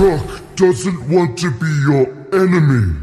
Rock doesn't want to be your enemy.